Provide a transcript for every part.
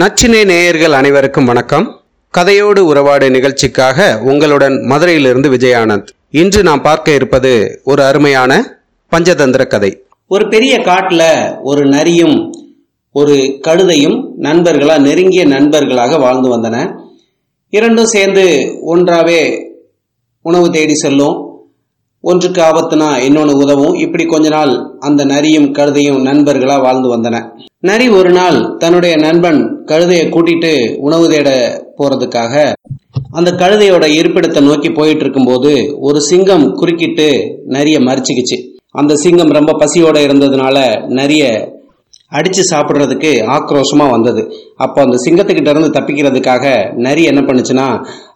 நச்சினை நேயர்கள் அனைவருக்கும் வணக்கம். கதையோடு உறவாடு நிகழ்ச்சிக்காக உங்களுடன் மதுரையிலிருந்து விஜயானந்த். இன்று நாம் பார்க்க இருப்பது ஒரு அருமையான பஞ்சதந்திர கதை. ஒரு பெரிய காட்டுல ஒரு நரியும் ஒரு கழுதையும் நண்பர்களா நெருங்கிய நண்பர்களாக வாழ்ந்து வந்தன. இரண்டும் சேர்ந்து ஒன்றாவே உணவு தேடி செல்லும். ஒன்றுக்கு ஆபத்துனா இன்னொன்று உதவும். இப்படி கொஞ்ச நாள் அந்த நரியும் கழுதையும் நண்பர்களாக வாழ்ந்து வந்தன. நரி ஒரு நாள் தன்னுடைய நண்பன் கழுதையை கூட்டிட்டு உணவு தேட போறதுக்காக அந்த கழுதையோட இருப்பிடத்தை நோக்கி போயிட்டு இருக்கும்போது ஒரு சிங்கம் குறுக்கிட்டு நரிய மறிச்சுக்கிச்சு. அந்த சிங்கம் ரொம்ப பசியோட இருந்ததுனால நரிய அடித்து சாப்பிட்றதுக்கு ஆக்ரோஷமாக வந்தது. அப்போ அந்த சிங்கத்துக்கிட்ட இருந்து தப்பிக்கிறதுக்காக நரி என்ன பண்ணுச்சுன்னா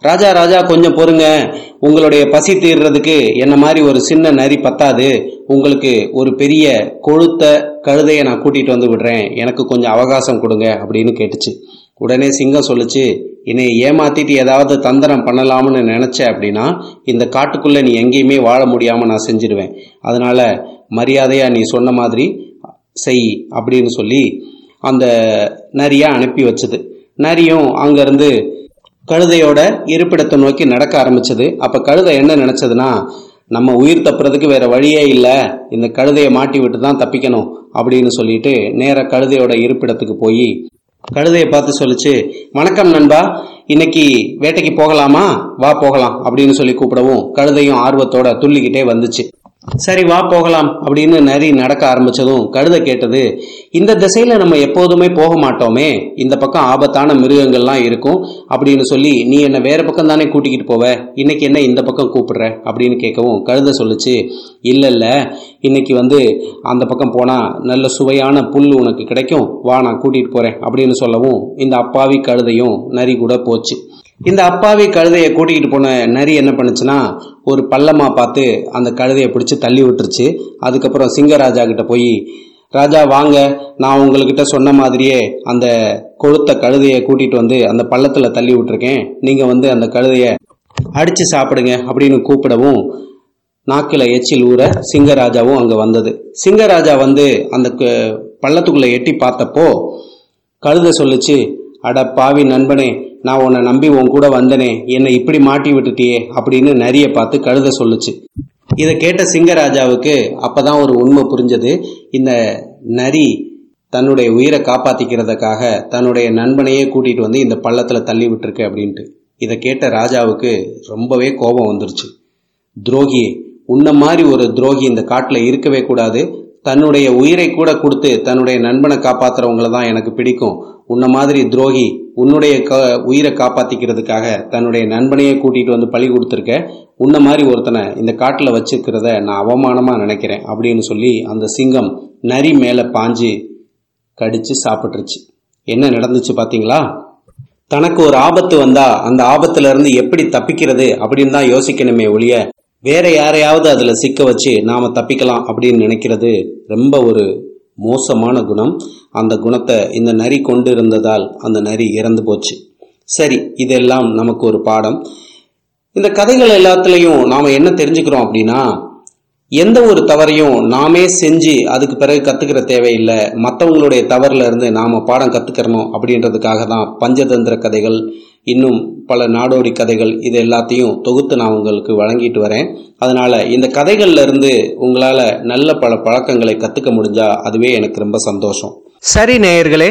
ராஜா ராஜா கொஞ்சம் பொறுங்க. உங்களுடைய பசி தீர்றதுக்கு என்ன மாதிரி ஒரு சின்ன நரி பத்தாது. உங்களுக்கு ஒரு பெரிய கொழுத்த கழுதையை நான் கூட்டிகிட்டு வந்து விடுறேன். எனக்கு கொஞ்சம் அவகாசம் கொடுங்க அப்படின்னு கேட்டுச்சு. உடனே சிங்கம் சொல்லுச்சு என்னை ஏமாத்திட்டு ஏதாவது தந்திரம் பண்ணலாம்னு நினைச்ச அப்படின்னா இந்த காட்டுக்குள்ளே நீ எங்கேயுமே வாழ முடியாமல் நான் செஞ்சிருவேன். அதனால மரியாதையாக நீ சொன்ன மாதிரி செய் அப்படின்னு சொல்லி அந்த நரியை அனுப்பி வச்சது. நரியும் அங்கேருந்து கழுதையோட இருப்பிடத்தை நோக்கி நடக்க ஆரம்பிச்சது. அப்போ கழுதை என்ன நினச்சதுன்னா நம்ம உயிர் தப்புறதுக்கு வேற வழியே இல்லை. இந்த கழுதையை மாட்டி விட்டு தான் தப்பிக்கணும் அப்படின்னு சொல்லிட்டு நேர கழுதையோட இருப்பிடத்துக்கு போய் கழுதையை பார்த்து சொல்லிச்சு வணக்கம் நண்பா இன்னைக்கு வேட்டைக்கு போகலாமா? வா போகலாம் அப்படின்னு சொல்லி கூப்பிடவும் கழுதையும் ஆர்வத்தோட துள்ளிக்கிட்டே வந்துச்சு. சரி வா போகலாம் அப்படின்னு நரி நடக்க ஆரம்பிச்சதும் கழுத கேட்டது இந்த திசையில நம்ம எப்போதுமே போக மாட்டோமே இந்த பக்கம் ஆபத்தான மிருகங்கள்லாம் இருக்கும் அப்படின்னு சொல்லி நீ என்ன வேற பக்கம் தானே கூட்டிக்கிட்டு போவ? இன்னைக்கு என்ன இந்த பக்கம் கூப்பிடுற? அப்படின்னு கேட்கவும் கழுதை சொல்லுச்சு இல்ல இல்ல இன்னைக்கு வந்து அந்த பக்கம் போனா நல்ல சுவையான புல் உனக்கு கிடைக்கும் வா நான் கூட்டிட்டு போறேன் அப்படின்னு சொல்லவும் இந்த அப்பாவி கழுதையும் நரி கூட போச்சு. இந்த அப்பாவி கழுதையை கூட்டிகிட்டு போன நரி என்ன பண்ணுச்சுன்னா ஒரு பள்ளமாக பார்த்து அந்த கழுதையை பிடிச்சி தள்ளி விட்டுருச்சு. அதுக்கப்புறம் சிங்கராஜா கிட்ட போய் ராஜா வாங்க. நான் உங்கள்கிட்ட சொன்ன மாதிரியே அந்த கொழுத்த கழுதையை கூட்டிட்டு வந்து அந்த பள்ளத்தில் தள்ளி விட்டுருக்கேன். நீங்கள் வந்து அந்த கழுதையை அடித்து சாப்பிடுங்க அப்படின்னு கூப்பிடவும் நாக்கில் எச்சில் ஊற சிங்கராஜாவும் அங்கே வந்தது. சிங்கராஜா வந்து அந்த க- எட்டி பார்த்தப்போ கழுதை சொல்லுச்சு அட பாவி நண்பனே நான் உன்னை நம்பி உன் கூட வந்தனே என்னை இப்படி மாட்டி விட்டுட்டியே அப்படின்னு நரிய பார்த்து கழுத சொல்லுச்சு. இதை கேட்ட சிங்கராஜாவுக்கு அப்பதான் ஒரு உண்மை புரிஞ்சது. இந்த நரி தன்னுடைய உயிரை காப்பாத்திக்கிறதுக்காக தன்னுடைய நண்பனையே கூட்டிட்டு வந்து இந்த பள்ளத்துல தள்ளி விட்டுருக்கு அப்படின்ட்டு. இதை கேட்ட ராஜாவுக்கு ரொம்பவே கோபம் வந்துருச்சு. துரோகி உன்ன மாதிரி ஒரு துரோகி இந்த காட்டில் இருக்கவே கூடாது. தன்னுடைய உயிரை கூட கொடுத்து தன்னுடைய நண்பனை காப்பாத்துறவங்கள தான் எனக்கு பிடிக்கும். உன்ன மாதிரி துரோகி உன்னுடைய க உயிரை காப்பாத்திக்கிறதுக்காக தன்னுடைய நண்பனையே கூட்டிட்டு வந்து பழி கொடுத்துருக்க. உன்ன மாதிரி ஒருத்தனை இந்த காட்டில் வச்சுக்கிறத நான் அவமானமாக நினைக்கிறேன் அப்படின்னு சொல்லி அந்த சிங்கம் நரி மேலே பாஞ்சு கடித்து சாப்பிட்ருச்சு என்ன நடந்துச்சு பார்த்தீங்களா தனக்கு ஒரு ஆபத்து வந்தா அந்த ஆபத்துல இருந்து எப்படி தப்பிக்கிறது அப்படின்னு தான் யோசிக்கணுமே ஒழிய வேற யாரையாவது அதில் சிக்க வச்சு நாம் தப்பிக்கலாம் அப்படின்னு நினைக்கிறது ரொம்ப ஒரு மோசமான குணம். அந்த குணத்தை இந்த நரி கொண்டு இருந்ததால் அந்த நரி இறந்து போச்சு. சரி இதெல்லாம் நமக்கு ஒரு பாடம். இந்த கதைகள் எல்லாத்துலேயும் நாம் என்ன தெரிஞ்சுக்கிறோம் அப்படின்னா எந்த ஒரு தவறையும் நாமே செஞ்சு அதுக்கு பிறகு கத்துக்கிற தேவையில்லை. மற்றவங்களுடைய தவறில் இருந்து நாம் பாடம் கற்றுக்கிறணும் அப்படின்றதுக்காக தான் பஞ்சதந்திர கதைகள் இன்னும் பல நாடோடி கதைகள் இது எல்லாத்தையும் தொகுத்து நான் உங்களுக்கு வழங்கிட்டு வரேன். அதனால் இந்த கதைகள்லேருந்து இருந்து நல்ல பல பழக்கங்களை கற்றுக்க முடிஞ்சால் அதுவே எனக்கு ரொம்ப சந்தோஷம். சரி நேயர்களே